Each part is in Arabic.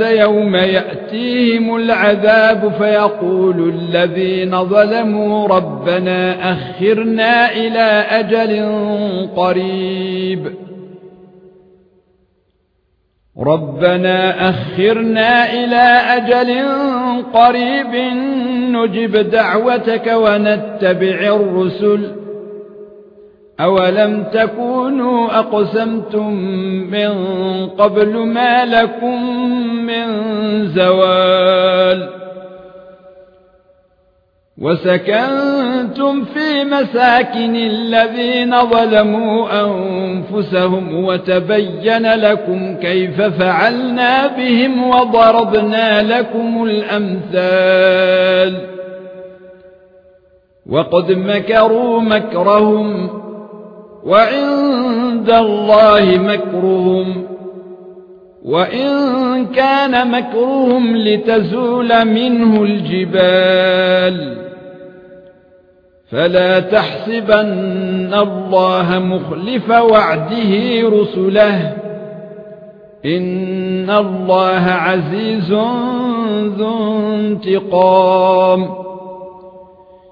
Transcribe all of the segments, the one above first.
يوم يأتيهم العذاب فيقول الذين ظلموا ربنا أخرنا إلى أجل قريب. ربنا أخرنا إلى أجل قريب نجب دعوتك ونتبع الرسل. اولم تكونوا اقسمتم من قبل ما لكم من زوال وسكنتم في مساكن الذين ظلموا انفسهم وتبين لكم كيف فعلنا بهم وضربنا لكم الامثال وقد مكروا مكرهم وعند الله مكرهم. وإن كان مكرهم لتزول منه الجبال. فلا تحسبن الله مخلف وعده رسله. إن الله عزيز ذو انتقام.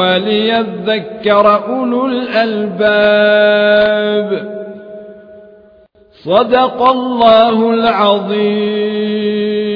وليذكر أولو الألباب. صدق الله العظيم.